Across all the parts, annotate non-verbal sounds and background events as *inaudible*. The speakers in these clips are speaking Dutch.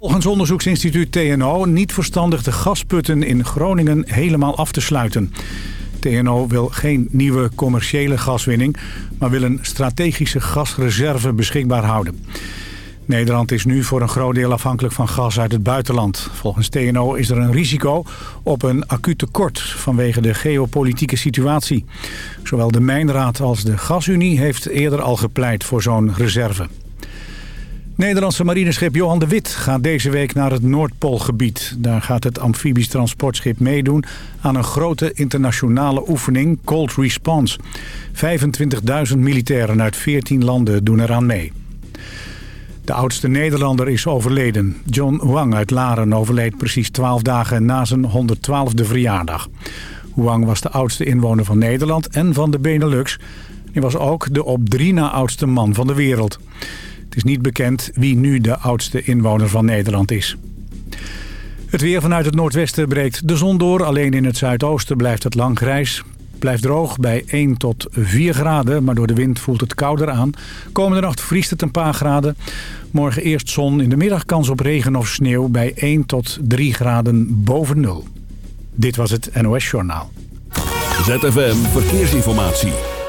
Volgens onderzoeksinstituut TNO niet verstandig de gasputten in Groningen helemaal af te sluiten. TNO wil geen nieuwe commerciële gaswinning, maar wil een strategische gasreserve beschikbaar houden. Nederland is nu voor een groot deel afhankelijk van gas uit het buitenland. Volgens TNO is er een risico op een acuut tekort vanwege de geopolitieke situatie. Zowel de Mijnraad als de Gasunie heeft eerder al gepleit voor zo'n reserve. Nederlandse marineschip Johan de Wit gaat deze week naar het Noordpoolgebied. Daar gaat het amfibisch transportschip meedoen aan een grote internationale oefening Cold Response. 25.000 militairen uit 14 landen doen eraan mee. De oudste Nederlander is overleden. John Huang uit Laren overleed precies 12 dagen na zijn 112e verjaardag. Huang was de oudste inwoner van Nederland en van de Benelux. Hij was ook de op drie na oudste man van de wereld. Het is niet bekend wie nu de oudste inwoner van Nederland is. Het weer vanuit het noordwesten breekt de zon door. Alleen in het zuidoosten blijft het lang grijs. Blijft droog bij 1 tot 4 graden, maar door de wind voelt het kouder aan. Komende nacht vriest het een paar graden. Morgen eerst zon, in de middag kans op regen of sneeuw bij 1 tot 3 graden boven nul. Dit was het NOS Journaal. ZFM Verkeersinformatie.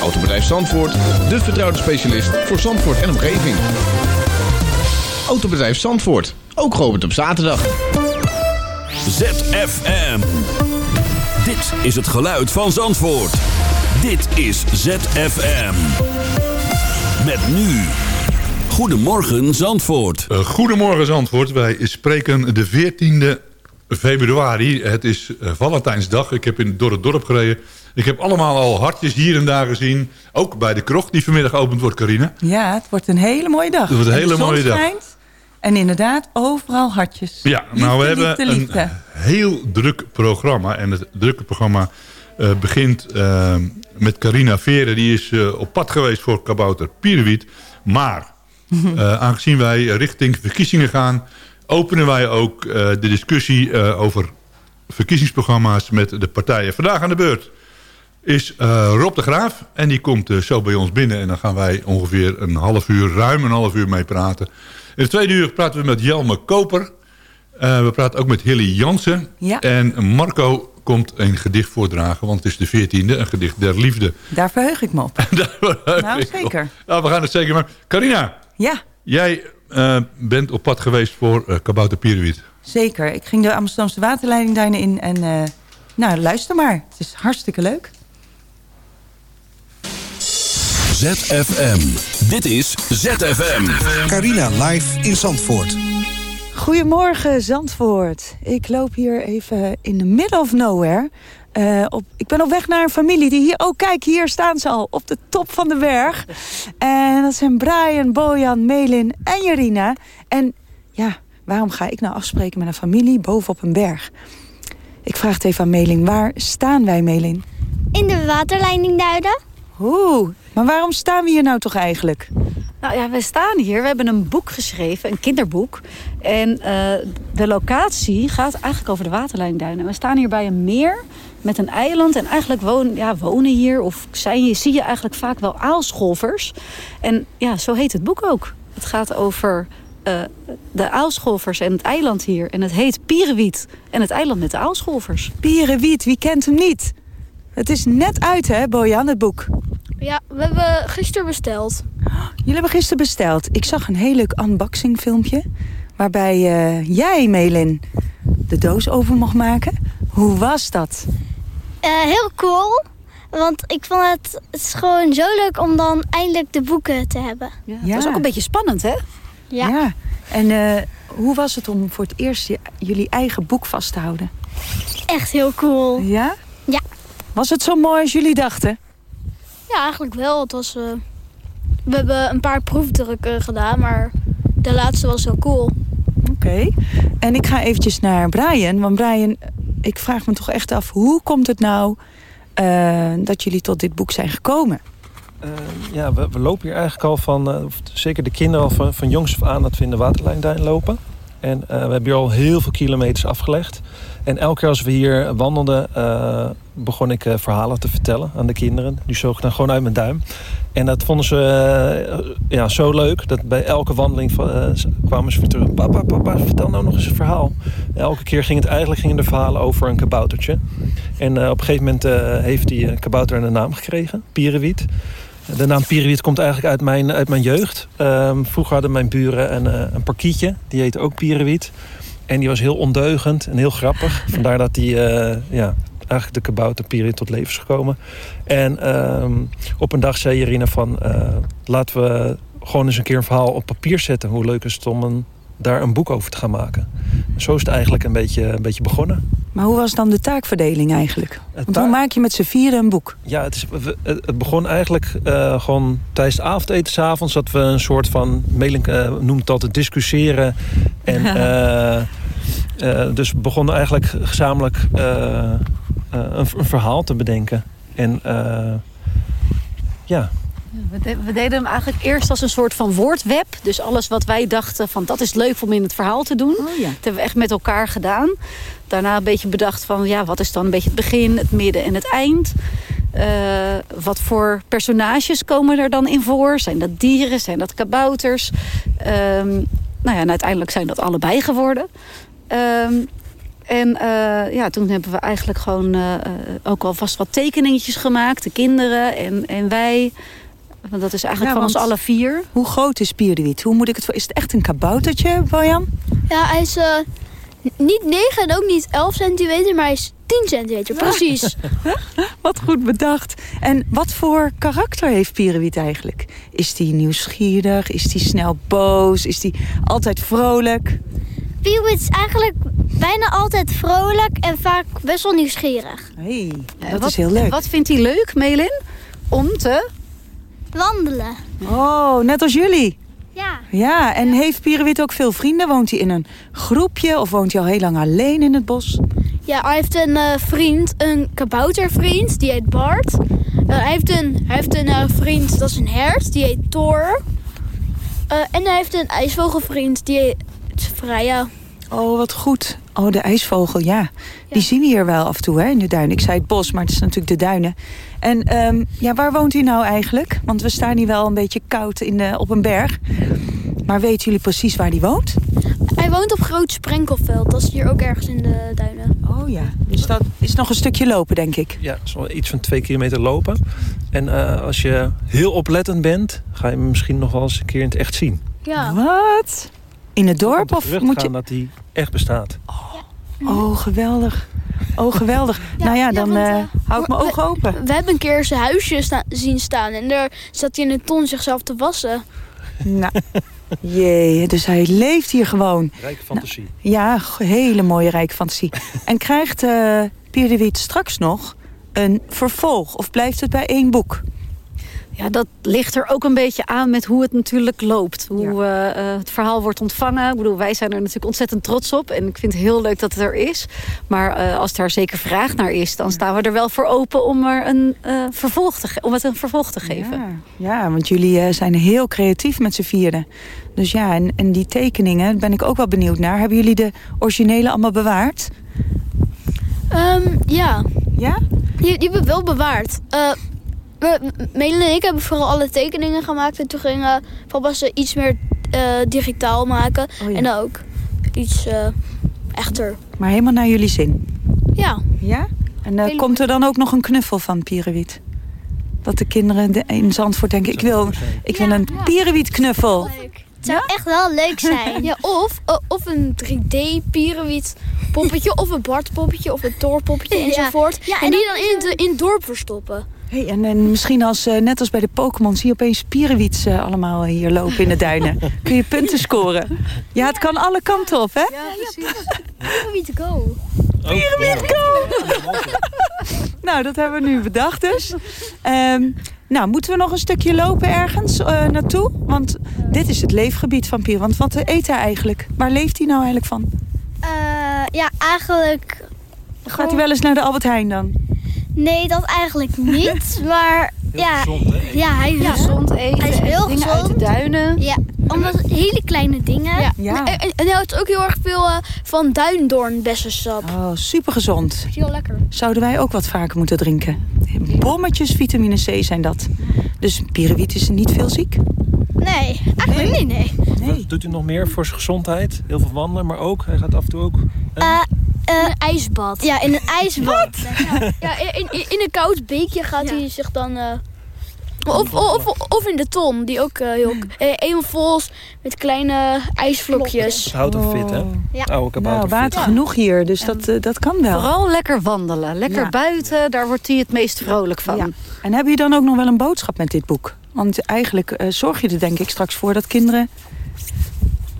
Autobedrijf Zandvoort, de vertrouwde specialist voor Zandvoort en omgeving. Autobedrijf Zandvoort, ook geopend op zaterdag. ZFM. Dit is het geluid van Zandvoort. Dit is ZFM. Met nu. Goedemorgen Zandvoort. Uh, goedemorgen Zandvoort. Wij spreken de 14e februari. Het is uh, Valentijnsdag. Ik heb in, door het dorp gereden. Ik heb allemaal al hartjes hier en daar gezien. Ook bij de krocht die vanmiddag opend wordt, Carina. Ja, het wordt een hele mooie dag. Het wordt een hele mooie dag. En inderdaad, overal hartjes. Ja, nou we hebben een heel druk programma. En het drukke programma uh, begint uh, met Carina Veren. Die is uh, op pad geweest voor Kabouter Pierwiet. Maar *laughs* aangezien wij richting verkiezingen gaan... openen wij ook de discussie over verkiezingsprogramma's met de partijen. Vandaag aan de beurt is Rob de Graaf. En die komt zo bij ons binnen. En dan gaan wij ongeveer een half uur, ruim een half uur mee praten... In de tweede uur praten we met Jelme Koper. We praten ook met Hilly Jansen. Ja. En Marco komt een gedicht voordragen, want het is de veertiende, een gedicht der liefde. Daar verheug ik me op. *laughs* Daar nou, zeker. Op. Nou, we gaan het zeker maar. Carina, ja. jij bent op pad geweest voor uh, Kabouter Pierwiet. Zeker. Ik ging de Amsterdamse waterleiding daarin in en nou, luister maar. Het is hartstikke leuk. ZFM. Dit is ZFM. Carina live in Zandvoort. Goedemorgen Zandvoort. Ik loop hier even in the middle of nowhere. Uh, op, ik ben op weg naar een familie die hier... Oh, kijk, hier staan ze al op de top van de berg. En dat zijn Brian, Bojan, Melin en Jarina. En ja, waarom ga ik nou afspreken met een familie bovenop een berg? Ik vraag het even aan Melin. Waar staan wij, Melin? In de waterleiding Duiden. Oeh, maar waarom staan we hier nou toch eigenlijk? Nou ja, we staan hier. We hebben een boek geschreven, een kinderboek. En uh, de locatie gaat eigenlijk over de waterlijnduinen. We staan hier bij een meer met een eiland. En eigenlijk woon, ja, wonen hier, of zijn, zie je eigenlijk vaak wel aalscholvers. En ja, zo heet het boek ook. Het gaat over uh, de aalscholvers en het eiland hier. En het heet Pierenwiet en het eiland met de aalscholvers. Pierenwiet, wie kent hem niet? Het is net uit, hè, Bojan, het boek? Ja, we hebben gisteren besteld. Jullie hebben gisteren besteld. Ik zag een heel leuk unboxing filmpje... waarbij uh, jij, Melin, de doos over mocht maken. Hoe was dat? Uh, heel cool. Want ik vond het, het is gewoon zo leuk om dan eindelijk de boeken te hebben. Ja, ja. Dat is ook een beetje spannend, hè? Ja. ja. En uh, hoe was het om voor het eerst jullie eigen boek vast te houden? Echt heel cool. Ja? Ja. Was het zo mooi als jullie dachten? Ja, eigenlijk wel. Het was, uh, we hebben een paar proefdrukken gedaan, maar de laatste was zo cool. Oké. En ik ga eventjes naar Brian. Want Brian, ik vraag me toch echt af... hoe komt het nou uh, dat jullie tot dit boek zijn gekomen? Uh, ja, we, we, lopen hier eigenlijk al van... Uh, zeker de kinderen al van, van jongs af aan... dat we in de waterlijnduin lopen. En we hebben hier al heel veel kilometers afgelegd. En elke keer als we hier wandelden, uh, begon ik uh, verhalen te vertellen aan de kinderen. Die zogen dan gewoon uit mijn duim. En dat vonden ze ja, zo leuk dat bij elke wandeling kwamen ze weer terug. Papa, papa, vertel nou nog eens een verhaal. Elke keer ging het eigenlijk gingen de verhalen over een kaboutertje. En op een gegeven moment heeft die kabouter een naam gekregen, Pierenwiet. De naam Pierenwiet komt eigenlijk uit mijn, uit mijn jeugd. Um, vroeger hadden mijn buren een, een parkietje, die heette ook Pierenwiet. En die was heel ondeugend en heel grappig. *laughs* Vandaar dat die uh, ja, eigenlijk de kabouterperiode tot leven is gekomen. En uh, op een dag zei Irina van... Uh, laten we gewoon eens een keer een verhaal op papier zetten. Hoe leuk is het om een, daar een boek over te gaan maken. zo is het eigenlijk een beetje, een beetje begonnen. Maar hoe was dan de taakverdeling eigenlijk? Want hoe maak je met z'n vieren een boek? Ja, het, is, het begon eigenlijk uh, gewoon tijdens het avondeten s'avonds... dat we een soort van, Melink uh, noemt dat het discussiëren. En uh, *laughs* dus we begonnen eigenlijk gezamenlijk een, een, verhaal te bedenken. En ja... We deden hem eigenlijk eerst als een soort van woordweb. Dus alles wat wij dachten van dat is leuk om in het verhaal te doen. Oh, ja. Dat hebben we echt met elkaar gedaan. Daarna een beetje bedacht van ja, wat is dan een beetje het begin, het midden en het eind. Uh, wat voor personages komen er dan in voor? Zijn dat dieren? Zijn dat kabouters? Um, nou ja, en uiteindelijk zijn dat allebei geworden. Um, en uh, ja, toen hebben we eigenlijk gewoon uh, ook alvast wat tekeningetjes gemaakt. De kinderen en, en wij. Want dat is eigenlijk ja, van ons alle vier. Hoe groot is Pierdewiet? Hoe moet ik het voor? Is het echt een kaboutertje, Bojan? Ja, hij is uh, niet 9 en ook niet 11 centimeter, maar hij is 10 centimeter, precies. *laughs* wat goed bedacht. En wat voor karakter heeft Pierdewiet eigenlijk? Is hij nieuwsgierig? Is hij snel boos? Is hij altijd vrolijk? Pierdewiet is eigenlijk bijna altijd vrolijk en vaak best wel nieuwsgierig. hey, dat wat, is heel leuk. Wat vindt hij leuk, Melin? Om te Wandelen. Oh, net als jullie? Ja. Ja, en heeft Pierewit ook veel vrienden? Woont hij in een groepje of woont hij al heel lang alleen in het bos? Ja, hij heeft een uh, vriend, een kaboutervriend, die heet Bart. Uh, hij heeft een, hij heeft een uh, vriend, dat is een hert, die heet Thor. en hij heeft een ijsvogelvriend, die heet Freya. Oh, wat goed. Oh, de ijsvogel, ja. ja. Die zien we hier wel af en toe hè, in de duinen. Ik zei het bos, maar het is natuurlijk de duinen. En um, ja, waar woont u nou eigenlijk? Want we staan hier wel een beetje koud in de, op een berg. Maar weten jullie precies waar die woont? Hij woont op Groot Sprenkelveld. Dat is hier ook ergens in de duinen. Oh ja, dus dat is nog een stukje lopen, denk ik. Ja, zo iets van twee kilometer lopen. En uh, als je heel oplettend bent, ga je hem misschien nog wel eens een keer in het echt zien. Ja. Wat? In het dorp? Of moet je... dat hij echt bestaat. Oh, oh geweldig. Oh, geweldig. *laughs* Ja, nou ja, dan ja, want, uh, hou ik mijn ogen open. We hebben een keer zijn huisje sta zien staan. En daar zat hij in een ton zichzelf te wassen. Nou, jee, dus hij leeft hier gewoon. Rijke fantasie. Nou, ja, hele mooie rijke fantasie. en krijgt uh, Pierre de Wiet straks nog een vervolg? Of blijft het bij één boek? Ja, dat ligt er ook een beetje aan met hoe het natuurlijk loopt. Hoe ja. uh, het verhaal wordt ontvangen. Ik bedoel, wij zijn er natuurlijk ontzettend trots op. En ik vind het heel leuk dat het er is. Maar uh, als daar zeker vraag naar is... dan staan we er wel voor open om, er een, uh, vervolg te om het een vervolg te geven. Ja, ja want jullie zijn heel creatief met z'n vieren. Dus ja, en, en die tekeningen, ben ik ook wel benieuwd naar. Hebben jullie de originele allemaal bewaard? Um, ja. Ja? Die, die hebben we wel bewaard. Melin en ik hebben vooral alle tekeningen gemaakt. En toen gingen papa ze iets meer uh, digitaal maken. Oh, ja. En ook iets uh, echter. Maar helemaal naar jullie zin? Ja. Ja? En uh, komt er dan ook nog een knuffel van Pierenwiet? Dat de kinderen in Zandvoort denken... ik wil, ik wil een ja. Pierenwiet knuffel. Het zou echt wel leuk *laughs* zijn. ja, of, of een 3D Pierenwiet poppetje. of een Bart poppetje. Of een Thor poppetje *laughs* enzovoort. Ja, en, en die dan in het, in het dorp verstoppen. Hey, en, en misschien als, uh, net als bij de Pokémon zie je opeens Pierenwiets uh, allemaal hier lopen in de duinen. *laughs* Kun je punten scoren. Ja, het kan alle kanten op, hè? Ja, precies. Pierenwiet go. Pierenwiet go! *laughs* nou, dat hebben we nu bedacht dus. Um, Nou, moeten we nog een stukje lopen ergens uh, naartoe? Want dit is het leefgebied van Pier. Want wat eet hij eigenlijk? Waar leeft hij nou eigenlijk van? Uh, ja, eigenlijk... Gaat hij wel eens naar de Albert Heijn dan? Nee, dat eigenlijk niet. *laughs* maar ja, gezond, ja, hij is ja. gezond eten. Hij is heel dingen gezond. uit de duinen. Ja, omdat hele kleine dingen. Ja. ja. En, en, hij houdt ook heel erg veel uh, van duindoornbessensap. Oh, super gezond. Heel lekker. Zouden wij ook wat vaker moeten drinken? Bommetjes vitamine C zijn dat. Dus Pierenwiet is niet veel ziek? Nee, eigenlijk nee. niet, nee. nee. Doet u nog meer voor zijn gezondheid? Heel veel wandelen, maar ook, hij gaat af en toe ook... Uh, uh, een ijsbad. Ja, in een ijsbad. Ja, *laughs* ja in, in, in, een koud beekje gaat ja. hij zich dan... Uh, of, of, of in de ton, die ook uh, heel... Eenmaal vol met kleine ijsvlokjes. Dat houdt hem fit, hè? Ja. Oude kabouter. Nou, water genoeg hier, dus dat, uh, dat kan wel. Vooral lekker wandelen. Lekker ja. buiten, daar wordt hij het meest vrolijk van. Ja. En heb je dan ook nog wel een boodschap met dit boek? Want eigenlijk uh, zorg je er denk ik straks voor dat kinderen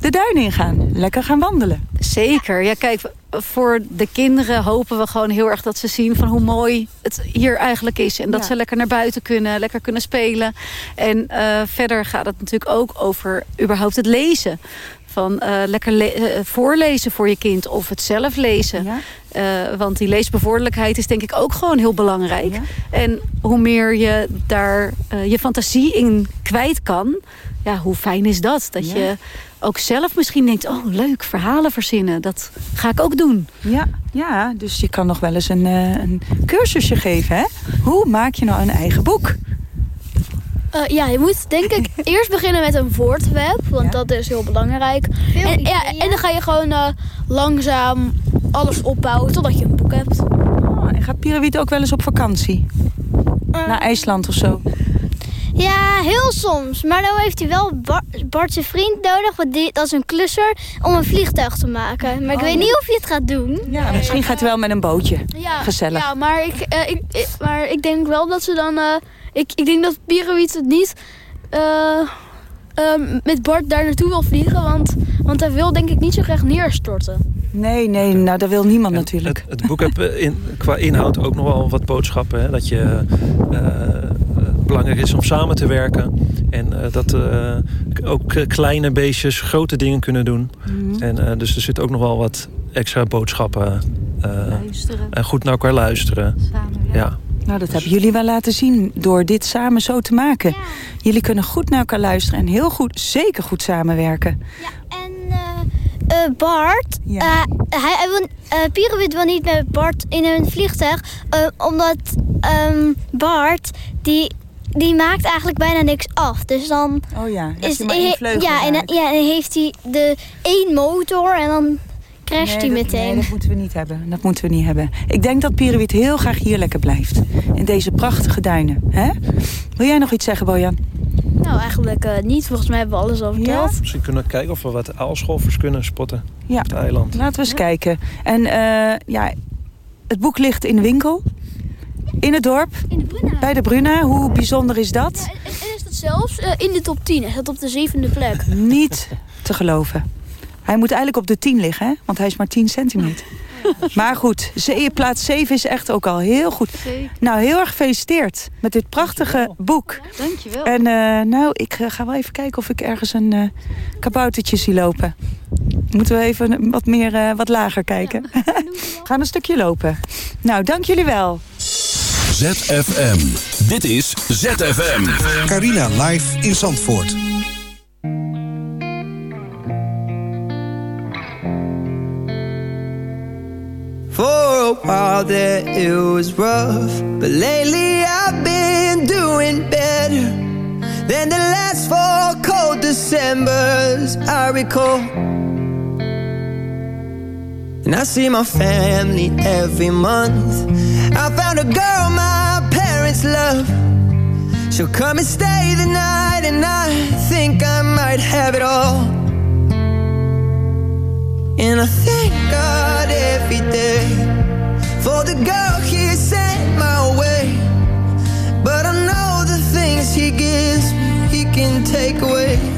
de duin ingaan. Lekker gaan wandelen. Zeker. Ja, kijk, voor de kinderen hopen we gewoon heel erg dat ze zien van hoe mooi het hier eigenlijk is. En dat ja. ze lekker naar buiten kunnen, lekker kunnen spelen. En uh, verder gaat het natuurlijk ook over überhaupt het lezen. Van uh, lekker le uh, voorlezen voor je kind of het zelf lezen. Ja. Uh, want die leesbevorderlijkheid is denk ik ook gewoon heel belangrijk. Ja. En hoe meer je daar je fantasie in kwijt kan... Ja, hoe fijn is dat? Dat je ook zelf misschien denkt... oh, leuk, verhalen verzinnen. Dat ga ik ook doen. Ja, ja dus je kan nog wel eens een, uh, een cursusje geven, hè? Hoe maak je nou een eigen boek? Uh, ja, je moet denk ik *laughs* eerst beginnen met een woordweb. Want ja. dat is heel belangrijk. En, ja, en dan ga je gewoon uh, langzaam alles opbouwen totdat je een boek hebt. Oh, en gaat Pierawiet ook wel eens op vakantie? Naar IJsland of zo? Ja, heel soms. Maar dan heeft hij wel Bar Bart zijn vriend nodig. Want die, dat is een klusser om een vliegtuig te maken. Maar ik oh, weet niet of hij het gaat doen. Ja, misschien gaat hij wel met een bootje. Ja, Gezellig. Ja, maar ik, uh, ik, ik, maar ik denk wel dat ze dan... Uh, ik, ik denk dat Pieroït het niet... Uh, met Bart daar naartoe wil vliegen. Want, want hij wil denk ik niet zo graag neerstorten. Nee, nee, nou dat wil niemand en natuurlijk. Het, het boek heeft in, qua inhoud ook nog wel wat boodschappen. Hè? Dat je belangrijk is om samen te werken. En uh, dat uh, ook kleine beestjes grote dingen kunnen doen. Mm -hmm. En uh, dus er zit ook nog wel wat extra boodschappen. en goed naar elkaar luisteren. Samen, ja. ja. Nou, dat hebben jullie wel laten zien door dit samen zo te maken. Ja. Jullie kunnen goed naar elkaar luisteren en heel goed, zeker goed samenwerken. Ja, en uh, Bart, ja. uh, hij, hij wil, uh, Pierrewit wil niet met Bart in een vliegtuig, omdat um, Bart die die maakt eigenlijk bijna niks af. Dus dan oh ja, is maar één vleugel ja, en, ja, en heeft hij de één motor en dan crasht nee, hij meteen. Nee, dat moeten we niet hebben. Dat moeten we niet hebben. Ik denk dat Pierrewiet heel graag hier lekker blijft. In deze prachtige duinen. Hè? Wil jij nog iets zeggen, Bojan? Nou, eigenlijk uh, niet. Volgens mij hebben we alles al verteld. Ja? Misschien kunnen we kijken of we wat aalscholvers kunnen spotten ja. op het eiland. Laten we eens ja. kijken. En uh, ja, het boek ligt in de winkel. In het dorp? In de Bruna. Bij de Bruna. Hoe bijzonder is dat? Ja, en, en is dat zelfs uh, in de top 10. Hij staat op de zevende plek. *laughs* Niet te geloven. Hij moet eigenlijk op de 10 liggen, hè? want hij is maar 10 centimeter. Maar goed, plaats 7 is echt ook al heel goed. Zeker. Nou, heel erg gefeliciteerd met dit prachtige Dankjewel. boek. Dankjewel. En uh, nou, ik ga wel even kijken of ik ergens een uh, kaboutertje zie lopen. Moeten we even wat meer, uh, wat lager kijken. Ja. we *laughs* gaan een stukje lopen. Nou, dank jullie wel. ZFM. Dit is ZFM. Carina live in Zandvoort. For a while there it was rough But lately I've been doing better Than the last four cold Decembers I recall I see my family every month. I found a girl my parents love. She'll come and stay the night And I think I might have it all. And I thank God every day For the girl he sent my way. But I know the things he gives me He can take away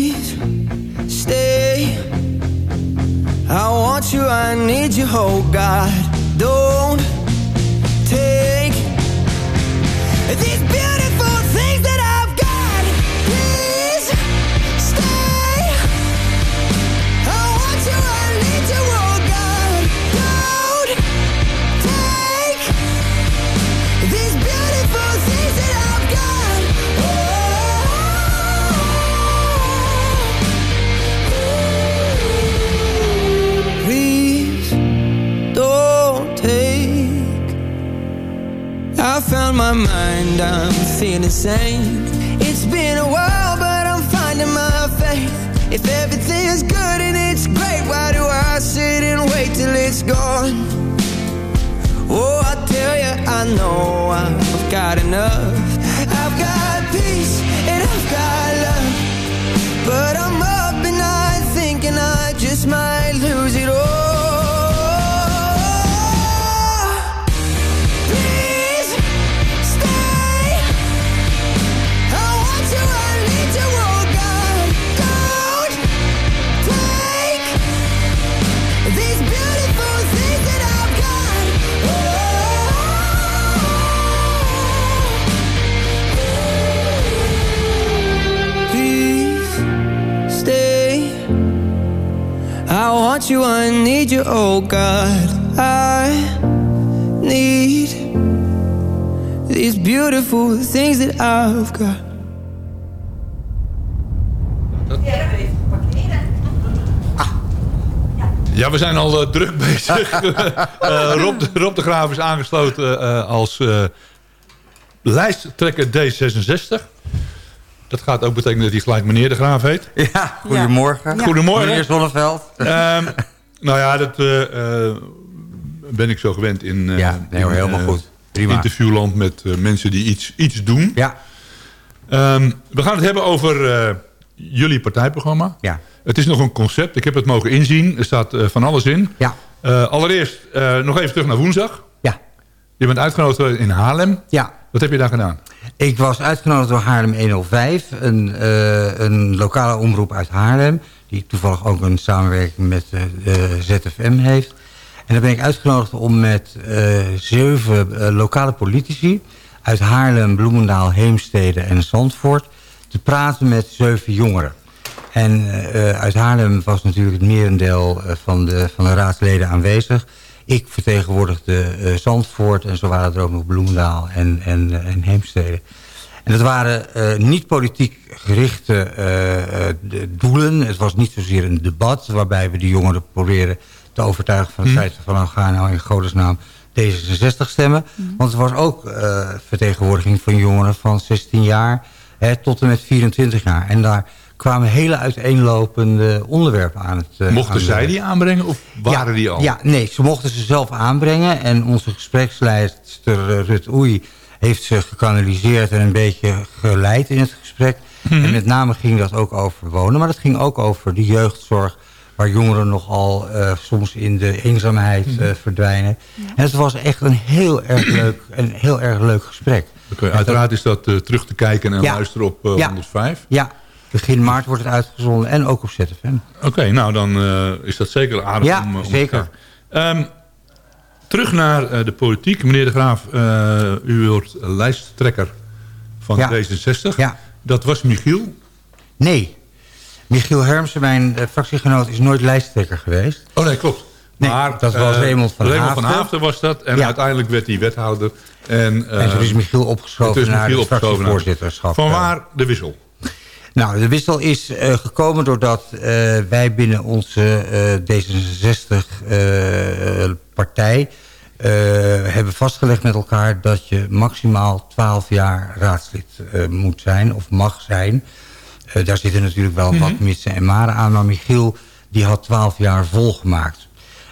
want you, I need you, oh God. Don't need you, oh God. I need these beautiful things that I've got. Ja, we zijn al eh, druk bezig. *laughs* Eh, Rob, de, Rob de Graaf is aangesloten eh, als eh, lijsttrekker D66. Dat gaat ook betekenen dat hij gelijk meneer de Graaf heet. Ja, goedemorgen. Ja. Goedemorgen. Meneer Zonneveld. Ehm, nou ja, dat eh, eh, ben ik zo gewend in, eh, Ja, nee hoor, in, helemaal goed. Prima. interviewland met mensen die iets, iets doen. Ja. Ehm, we gaan het hebben over jullie partijprogramma. Ja. Het is nog een concept. Ik heb het mogen inzien. Er staat van alles in. Ja. Allereerst nog even terug naar woensdag. Ja. Je bent uitgenodigd in Haarlem. Ja. Wat heb je daar gedaan? Ik was uitgenodigd door Haarlem 105, een, een lokale omroep uit Haarlem... die toevallig ook een samenwerking met eh, de ZFM heeft. En daar ben ik uitgenodigd om met eh, zeven eh, lokale politici... uit Haarlem, Bloemendaal, Heemstede en Zandvoort... te praten met zeven jongeren. En eh, uit Haarlem was natuurlijk het merendeel eh, van, de, van de raadsleden aanwezig. Ik vertegenwoordigde eh, Zandvoort en zo waren er ook nog Bloemendaal en, en, eh, en Heemstede. En dat waren eh, niet politiek gerichte eh, eh, doelen. Het was niet zozeer een debat waarbij we de jongeren proberen te overtuigen van het Hm. feit van nou ga nou in godesnaam D66 stemmen. Want er was ook vertegenwoordiging van jongeren van 16 jaar hè, tot en met 24 jaar. En daar kwamen hele uiteenlopende onderwerpen aan het Mochten aan de- zij die aanbrengen of waren ja, die al? Ja, nee, ze mochten ze zelf aanbrengen. En onze gespreksleidster eh, Rut Oei heeft ze gekanaliseerd en een beetje geleid in het gesprek. Mhm. En met name ging dat ook over wonen. Maar dat ging ook over de jeugdzorg waar jongeren nogal eh, soms in de eenzaamheid Mhm. eh, verdwijnen. En het was echt een heel erg *clears throat* leuk, een heel erg leuk gesprek. Uiteraard is dat eh, terug te kijken en Ja. luisteren op eh, Ja. 105. Ja, begin maart wordt het uitgezonden en ook op ZFM. Oké, nou dan is dat zeker aardig Ja, om, om te zeker. kijken. Terug naar eh, de politiek. Meneer De Graaf, eh, u wordt lijsttrekker van Ja. D66. Ja. Dat was Michiel. Nee, Michiel Hermsen, mijn eh, fractiegenoot, is nooit lijsttrekker geweest. Oh nee, klopt. Nee, maar, dat was eh, Raymond van Raymond Haafden. van Haafden was dat. En Ja. uiteindelijk werd hij wethouder. En, En toen eh, is Michiel opgeschoven is naar Michiel het opgeschoven naar- fractievoorzitterschap. Van Ja. waar de wissel? Nou, de wissel is eh, gekomen doordat eh, wij binnen onze D66-partij eh, hebben vastgelegd met elkaar dat je maximaal 12 jaar raadslid moet zijn of mag zijn. Daar zitten natuurlijk wel wat Mhm. mitsen en maren aan, maar Michiel die had 12 jaar volgemaakt.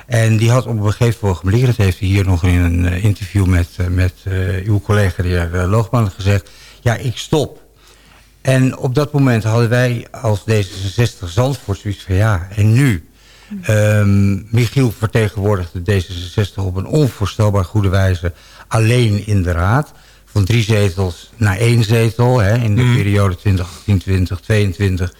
En die had op een gegeven ogenblik, dat heeft hij hier nog in een interview met, met uw collega de heer Loogman gezegd, ja, ik stop. En op dat moment hadden wij als D66 Zandvoort zoiets van ja, en nu? Um, Michiel vertegenwoordigde D66 op een onvoorstelbaar goede wijze alleen in de raad. Van drie zetels naar één zetel hè, in de Mhm. periode 2018-2022...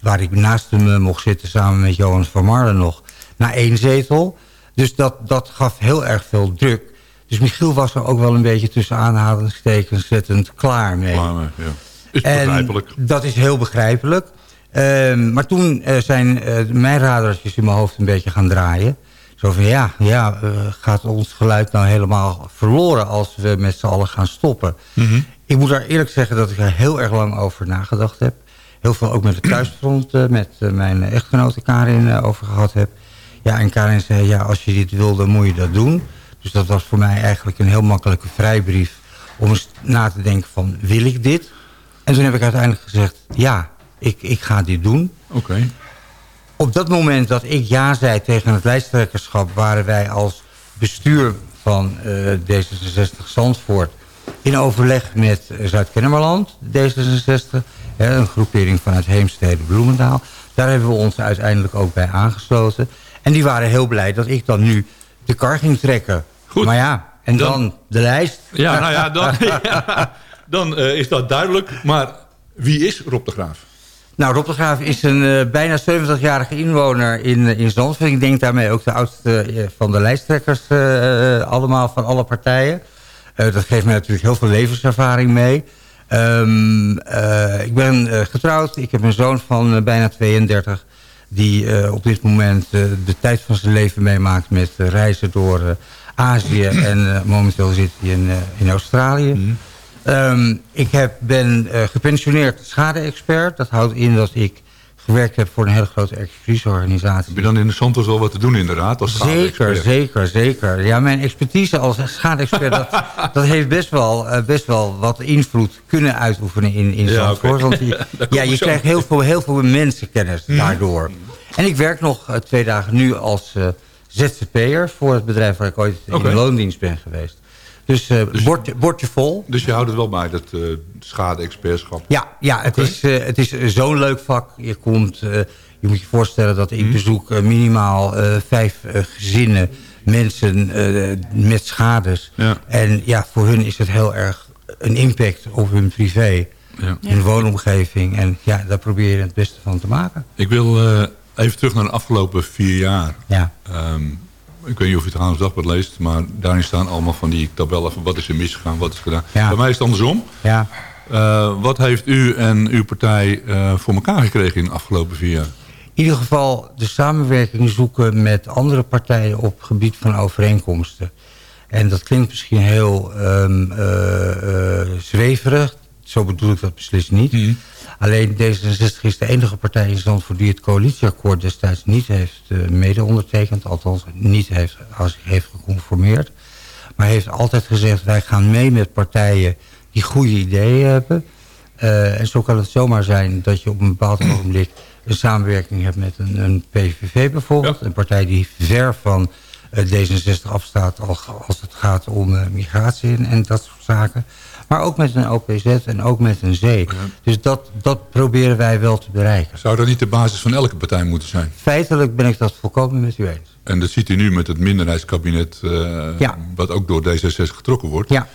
waar ik naast hem eh, mocht zitten samen met Johan van Marlen nog... naar één zetel. Dus dat, dat gaf heel erg veel druk. Dus Michiel was er ook wel een beetje tussen aanhalingstekens zettend klaar mee. Klaar mee, ja. Is En begrijpelijk. Dat is heel begrijpelijk. Ehm, maar toen eh, zijn eh, mijn radartjes in mijn hoofd een beetje gaan draaien. Zo van ja, ja eh, gaat ons geluid nou helemaal verloren als we met z'n allen gaan stoppen. Mhm. Ik moet daar eerlijk zeggen dat ik er heel erg lang over nagedacht heb. Heel veel ook met het thuisfront, met mijn echtgenote Karin over gehad heb. Ja, en Karin zei, ja, als je dit wil, dan moet je dat doen. Dus dat was voor mij eigenlijk een heel makkelijke vrijbrief... om eens na te denken van, wil ik dit? En toen heb ik uiteindelijk gezegd, ja, ik, ik ga dit doen. Oké. Op dat moment dat ik ja zei tegen het lijsttrekkerschap... waren wij als bestuur van eh, D66 Zandvoort... in overleg met Zuid-Kennemerland, D66... Hè, een groepering vanuit Heemstede Bloemendaal. Daar hebben we ons uiteindelijk ook bij aangesloten. En die waren heel blij dat ik dan nu de kar ging trekken. Goed. Maar ja, en dan, Dan- de lijst. Ja, nou ja, dan, ja, *laughs* *laughs* dan eh, is dat duidelijk. Maar wie is Rob de Graaf? Nou, Rob de Graaf is een eh, bijna 70-jarige inwoner in, eh, in Zandvoort. Ik denk daarmee ook de oudste van de lijsttrekkers allemaal van alle partijen. Dat geeft mij natuurlijk heel veel levenservaring mee. Ehm, eh, ik ben getrouwd. Ik heb een zoon van bijna 32... die op dit moment de tijd van zijn leven meemaakt... met reizen door Azië en momenteel zit hij in, in Australië. Ehm, ik heb, ben eh, gepensioneerd schade-expert. Dat houdt in dat ik gewerkt heb voor een hele grote expertiseorganisatie. Heb je dan in de Santos wel wat te doen inderdaad? Als Zeker, zeker, zeker. Ja, mijn expertise als schade-expert... dat, *laughs* dat heeft best wel, eh, best wel wat invloed kunnen uitoefenen in, in Ja, oké. Want kom *laughs* ja, je krijgt heel veel, heel veel mensenkennis daardoor. En ik werk nog eh, twee dagen nu als ZZP'er... voor het bedrijf waar ik ooit in loondienst ben geweest. Dus, eh bordje, bordje vol. Dus je houdt het wel bij, dat eh schade-expertschap? Ja, ja het, is, eh, het is zo'n leuk vak. Je, komt, je moet je voorstellen dat Mhm. ik bezoek eh, minimaal vijf gezinnen, mensen met schades. Ja. En ja, voor hun is het heel erg een impact op hun privé, Ja. hun woonomgeving. En ja, daar probeer je het beste van te maken. Ik wil even terug naar de afgelopen vier jaar. Ja. Ehm, ik weet niet of je het Haans Dagblad leest, maar daarin staan allemaal van die tabellen van wat is er misgegaan, wat is gedaan. Ja. Bij mij is het andersom. Ja. Eh, wat heeft u en uw partij eh, voor elkaar gekregen in de afgelopen vier jaar? In ieder geval de samenwerking zoeken met andere partijen op het gebied van overeenkomsten. En dat klinkt misschien heel eh, zweverig. Zo bedoel ik dat beslist niet. Alleen D66 is de enige partij in Zandvoort die het coalitieakkoord destijds niet heeft eh, mede ondertekend. Althans niet heeft, als heeft geconformeerd. Maar heeft altijd gezegd wij gaan mee met partijen die goede ideeën hebben. Eh, en zo kan het zomaar zijn dat je op een bepaald *clears throat* ogenblik een samenwerking hebt met een, een PVV bijvoorbeeld. Een partij die ver van eh, D66 afstaat al- als het gaat om migratie en, en dat soort zaken. Maar ook met een OPZ en ook met een zee. Dus dat, dat proberen wij wel te bereiken. Zou dat niet de basis van elke partij moeten zijn? Feitelijk ben ik dat volkomen met u eens. En dat ziet u nu met het minderheidskabinet, eh, Ja. wat ook door D66 getrokken wordt. Ja.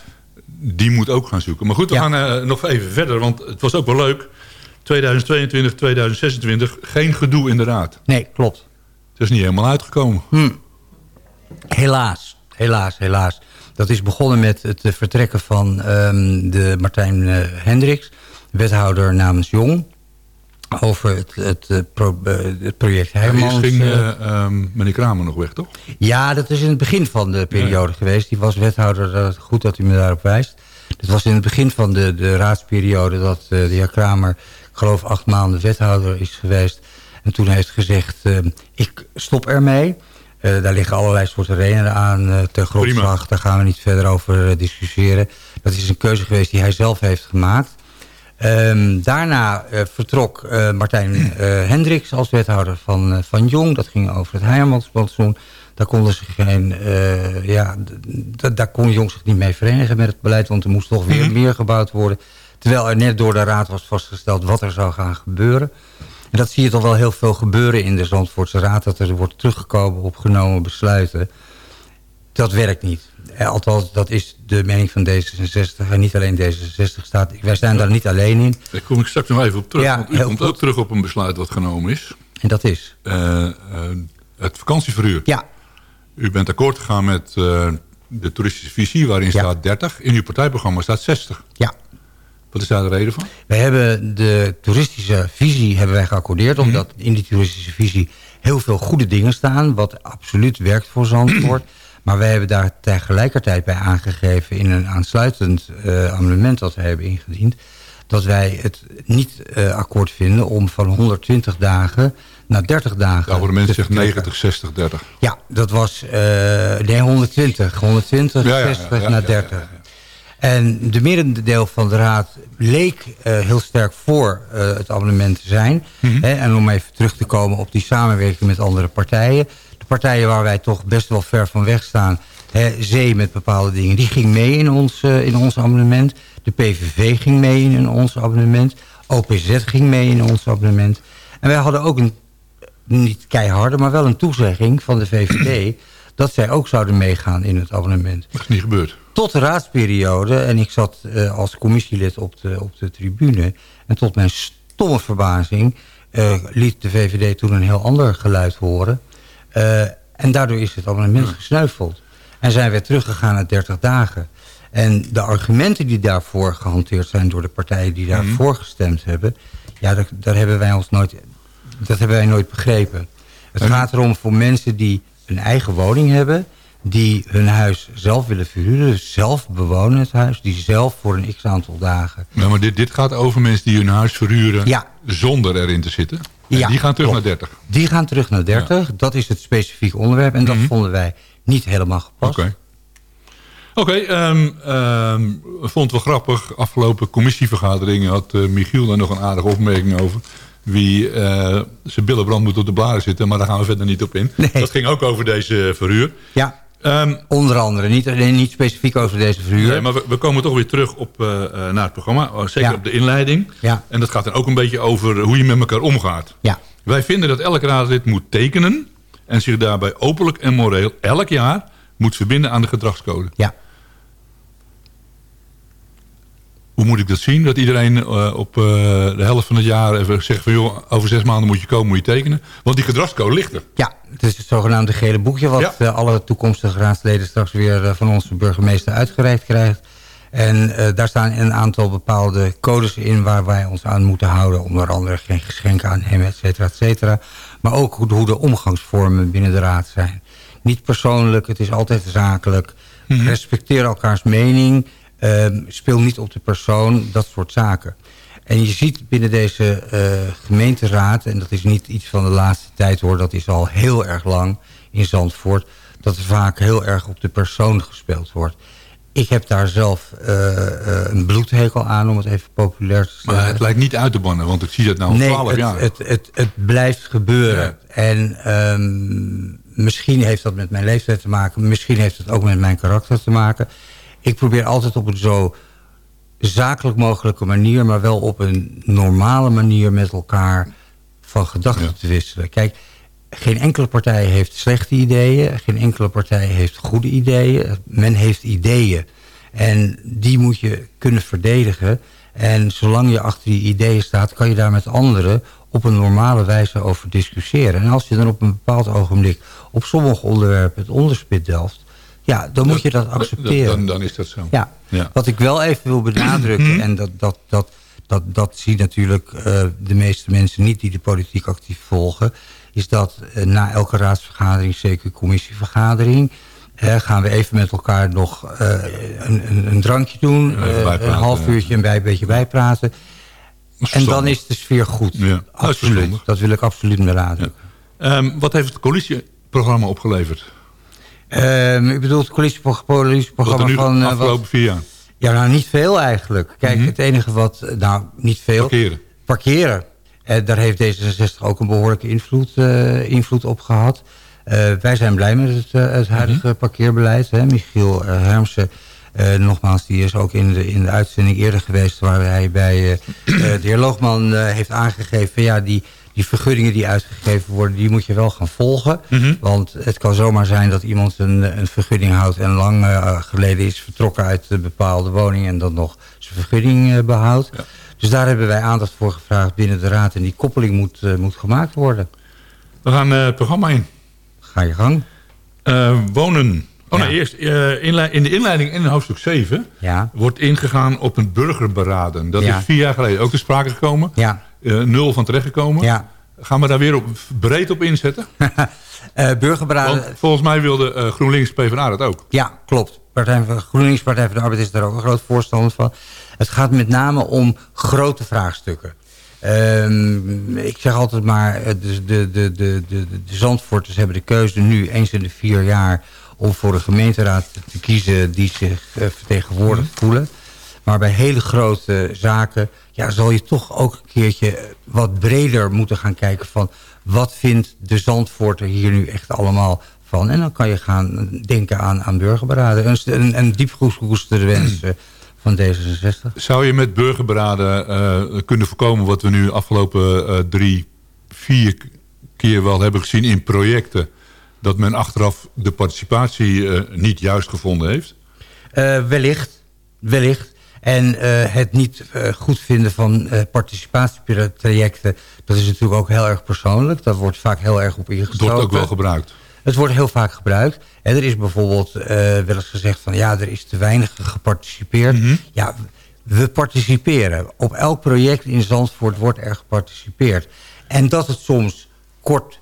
Die moet ook gaan zoeken. Maar goed, we Ja. gaan eh, nog even verder, want het was ook wel leuk. 2022, 2026, geen gedoe in de raad. Nee, klopt. Het is niet helemaal uitgekomen. Hm. Helaas, helaas, helaas. Dat is begonnen met het eh, vertrekken van ehm, de Martijn eh, Hendricks, wethouder namens Jong, over het, het, eh, pro- het project Heijmans. ging eh, eh, ehm, meneer Kramer nog weg, toch? ja, dat is in het begin van de periode geweest. Die was wethouder, goed dat u me daarop wijst. Het was in het begin van de, de raadsperiode dat de heer Kramer, ik geloof acht maanden wethouder is geweest. En toen heeft gezegd, eh, ik stop ermee. Eh, daar liggen allerlei soorten redenen aan eh ten grondslag. Daar gaan we niet verder over eh, discussiëren. Dat is een keuze geweest die hij zelf heeft gemaakt. Ehm, daarna vertrok Martijn Hendricks als wethouder van, van Jong. Dat ging over het Heijermansplantsoen. Daar konden ze geen, ja, daar kon Jong zich niet mee verenigen met het beleid, want er moest toch weer meer gebouwd worden. Terwijl er net door de raad was vastgesteld wat er zou gaan gebeuren. En dat zie je toch wel heel veel gebeuren in de Zandvoortse Raad. Dat er wordt teruggekomen op genomen besluiten. Dat werkt niet. Eh, althans, dat is de mening van D66. En niet alleen D66 staat. Wij zijn daar niet alleen in. Daar kom ik straks nog even op terug. Ja, want u komt ook terug op een besluit wat genomen is. En dat is? Uh, uh, het vakantieverhuur. Ja. U bent akkoord gegaan met uh, de toeristische visie waarin staat 30. In uw partijprogramma staat 60. Ja. Wat is daar de reden van? Wij hebben de toeristische visie hebben wij geaccordeerd. Mhm. Omdat in die toeristische visie heel veel goede dingen staan. Wat absoluut werkt voor Zandvoort. *clears throat* Maar wij hebben daar tegelijkertijd bij aangegeven... in een aansluitend uh, amendement dat we hebben ingediend... dat wij het niet uh, akkoord vinden om van 120 dagen naar 30 dagen... De mensen zegt 90, 60, 30. Ja, dat was... Uh, nee, 120. 120, ja, 60 ja, naar 30. En de merendeel van de raad leek uh, heel sterk voor uh, het abonnement te zijn. Mm -hmm. hè, en om even terug te komen op die samenwerking met andere partijen partijen waar wij toch best wel ver van weg staan... Hè, Zee met bepaalde dingen, die ging mee in ons, uh, in ons abonnement. De PVV ging mee in ons abonnement. OPZ ging mee in ons abonnement. En wij hadden ook een, niet keiharde, maar wel een toezegging van de VVD... *clears throat* dat zij ook zouden meegaan in het abonnement. Dat is niet gebeurd. Tot de raadsperiode, en ik zat uh, als commissielid op de, op de tribune... en tot mijn stomme verbazing uh, liet de VVD toen een heel ander geluid horen... Uh, en daardoor is het abonnement gesneuveld. En zijn we teruggegaan naar 30 dagen. En de argumenten die daarvoor gehanteerd zijn door de partijen die daarvoor mm gestemd hebben... ja, daar, daar, hebben wij ons nooit, dat hebben wij nooit begrepen. Het gaat erom voor mensen die een eigen woning hebben die hun huis zelf willen verhuren, dus zelf bewonen het huis, die zelf voor een x-aantal dagen... Ja, maar dit, dit gaat over mensen die hun huis verhuren ja. zonder erin te zitten? Ja, die gaan terug naar 30? Die gaan terug naar 30, dat is het specifieke onderwerp en dat mm -hmm. vonden wij niet helemaal gepast. Oké. Oké, okay, um, um, vond het wel grappig. Afgelopen commissievergadering had uh, Michiel daar nog een aardige opmerking over wie uh, zijn billenbrand moet op de blaren zitten. Maar daar gaan we verder niet op in. Nee. Dat ging ook over deze verhuur. Ja. Um, Onder andere, niet, niet specifiek over deze verhuur. Nee, maar we, we komen toch weer terug op, uh, naar het programma. Zeker ja. op de inleiding. Ja. En dat gaat dan ook een beetje over hoe je met elkaar omgaat. Ja. Wij vinden dat elke raadslid moet tekenen... en zich daarbij openlijk en moreel elk jaar moet verbinden aan de gedragscode. Ja. Hoe moet ik dat zien? Dat iedereen uh, op uh, de helft van het jaar even zegt van... joh, over zes maanden moet je komen, moet je tekenen. Want die gedragscode ligt er. Ja, het is het zogenaamde gele boekje... wat ja. uh, alle toekomstige raadsleden straks weer van onze burgemeester uitgereikt krijgt. En daar staan een aantal bepaalde codes in... waar wij ons aan moeten houden. Onder andere geen geschenken aannemen, et cetera, et cetera. Maar ook hoe de, hoe de omgangsvormen binnen de raad zijn. Niet persoonlijk, het is altijd zakelijk. Mm -hmm. Respecteer elkaars mening... Um, speel niet op de persoon, dat soort zaken. En je ziet binnen deze uh, gemeenteraad... en dat is niet iets van de laatste tijd hoor... dat is al heel erg lang in Zandvoort... dat er vaak heel erg op de persoon gespeeld wordt. Ik heb daar zelf uh, uh, een bloedhekel aan, om het even populair te stellen. Maar het lijkt niet uit te bannen, want ik zie dat nou al nee, 12 het, jaar. Het, het, het blijft gebeuren. Ja. En um, misschien heeft dat met mijn leeftijd te maken... misschien heeft het ook met mijn karakter te maken ik probeer altijd op een zo zakelijk mogelijke manier... maar wel op een normale manier met elkaar van gedachten ja. te wisselen. Kijk, geen enkele partij heeft slechte ideeën. Geen enkele partij heeft goede ideeën. Men heeft ideeën. En die moet je kunnen verdedigen. En zolang je achter die ideeën staat... kan je daar met anderen op een normale wijze over discussiëren. En als je dan op een bepaald ogenblik... op sommige onderwerpen het onderspit delft... Ja, dan moet je dat accepteren. Dan, dan is dat zo. Ja. ja. Wat ik wel even wil benadrukken... en dat, dat, dat, dat, dat zien natuurlijk uh, de meeste mensen niet... die de politiek actief volgen... is dat uh, na elke raadsvergadering, zeker commissievergadering... Uh, gaan we even met elkaar nog een, een, een, drankje doen. een half uurtje en bij, een beetje bijpraten. En dan is de sfeer goed. Ja. Absoluut. Dat, dat wil ik absoluut benadrukken. Ja. Um, wat heeft het coalitieprogramma opgeleverd? Um, ik bedoel het coalitieprogramma van... Uh, afgelopen vier jaar? Ja, nou niet veel eigenlijk. Kijk, mm -hmm. het enige wat... Nou, niet veel. Parkeren. Parkeren. Uh, daar heeft D66 ook een behoorlijke invloed, uh, invloed op gehad. wij zijn blij met het, het huidige mm -hmm. parkeerbeleid. Hè. Michiel Hermsen nogmaals, die is ook in de, in de uitzending eerder geweest... waar hij bij de heer Loogman heeft aangegeven... ja, die, die vergunningen die uitgegeven worden, die moet je wel gaan volgen. Mhm. Want het kan zomaar zijn dat iemand een, een vergunning houdt... en lang geleden is vertrokken uit een bepaalde woning... en dan nog zijn vergunning behoudt. Dus daar hebben wij aandacht voor gevraagd binnen de raad... en die koppeling moet, moet gemaakt worden. We gaan het programma in. Ga je gang. wonen. Oh nee, eerst in de inleiding in hoofdstuk 7 ja. wordt ingegaan op een burgerberaden. Dat Ja. is vier jaar geleden ook te sprake gekomen. Ja. Eh, nul van terechtgekomen. Ja. Gaan we daar weer op, breed op inzetten? *laughs* Eh, burgerberaden... Want volgens mij wilde eh, GroenLinks PvdA dat ook. Ja, klopt. Partij van GroenLinks, Partij van de Arbeid is daar ook een groot voorstander van. Het gaat met name om grote vraagstukken. Ehm, ik zeg altijd maar, de, de, de, de, de, de Zandvoorters hebben de keuze nu eens in de vier jaar... om voor een gemeenteraad te kiezen die zich vertegenwoordigd voelen. Maar bij hele grote zaken ja, zal je toch ook een keertje wat breder moeten gaan kijken van... wat vindt de Zandvoorter hier nu echt allemaal van? En dan kan je gaan denken aan, aan burgerberaden. Een, een, een gekoesterde wens eh, van D66. Zou je met burgerberaden eh, kunnen voorkomen wat we nu afgelopen eh, drie, vier keer wel hebben gezien in projecten? Dat men achteraf de participatie niet juist gevonden heeft? Wellicht, wellicht. En eh, het niet eh, goed vinden van eh, participatietrajecten... dat is natuurlijk ook heel erg persoonlijk. Dat wordt vaak heel erg op Het ingestoken. wordt ook wel gebruikt. Het wordt heel vaak gebruikt. En er is bijvoorbeeld wel eens gezegd van... ja, er is te weinig geparticipeerd. Ja, we participeren. Op elk project in Zandvoort wordt er geparticipeerd. En dat het soms kort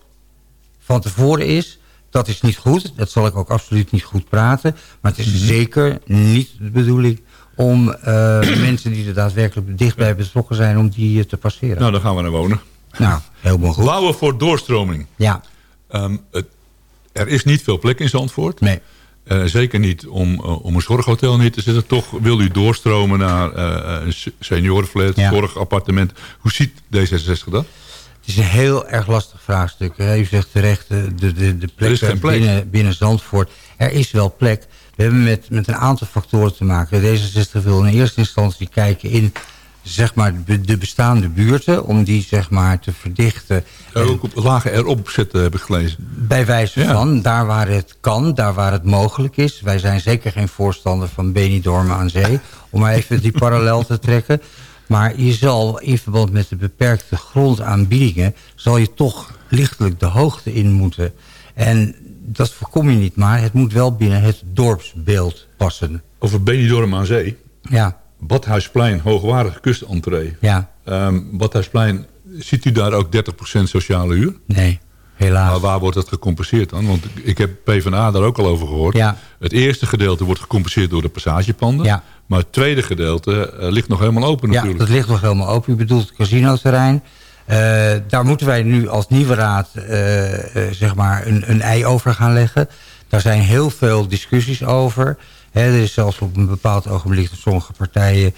van tevoren is... dat is niet goed. Dat zal ik ook absoluut niet goed praten. Maar het is zeker niet de bedoeling... om eh, *clears throat* mensen die er daadwerkelijk dichtbij betrokken zijn... om die eh, te passeren. Nou, dan gaan we naar wonen. Nou, helemaal goed. *laughs* Bouwen voor doorstroming. Ja. Ehm, het, er is niet veel plek in Zandvoort. Nee. Eh, zeker niet om, om een zorghotel neer te zetten. Toch wil u doorstromen naar een se- seniorenflat, Ja. zorgappartement. Hoe ziet D66 dat? Het is een heel erg lastig vraagstuk. U zegt terecht, de, de, de, plek. Binnen, binnen Zandvoort. Er is wel plek. We hebben met, met een aantal factoren te maken. D66 wil in eerste instantie kijken in zeg maar, de, de bestaande buurten... om die zeg maar, te verdichten. Eh, Ook op lagen erop zetten, heb ik gelezen. Bij wijze Ja. van, daar waar het kan, daar waar het mogelijk is. Wij zijn zeker geen voorstander van Benidorm aan zee. Om maar even die *laughs* parallel te trekken. Maar je zal in verband met de beperkte grondaanbiedingen... zal je toch lichtelijk de hoogte in moeten. En dat voorkom je niet, maar het moet wel binnen het dorpsbeeld passen. Over Benidorm aan zee. Ja, Badhuisplein, hoogwaardige kustentree. ja, Ehm Badhuisplein, ziet u daar ook 30% sociale huur? nee, helaas. Maar waar wordt dat gecompenseerd dan? Want ik heb PvdA daar ook al over gehoord. Ja. Het eerste gedeelte wordt gecompenseerd door de passagepanden. Ja. Maar het tweede gedeelte eh, ligt nog helemaal open Ja, natuurlijk. dat ligt nog helemaal open. U bedoelt het casinoterrein. Eh daar moeten wij nu als nieuwe raad eh, eh, zeg maar een, een ei over gaan leggen. Daar zijn heel veel discussies over. Er is zelfs op een bepaald ogenblik dat sommige partijen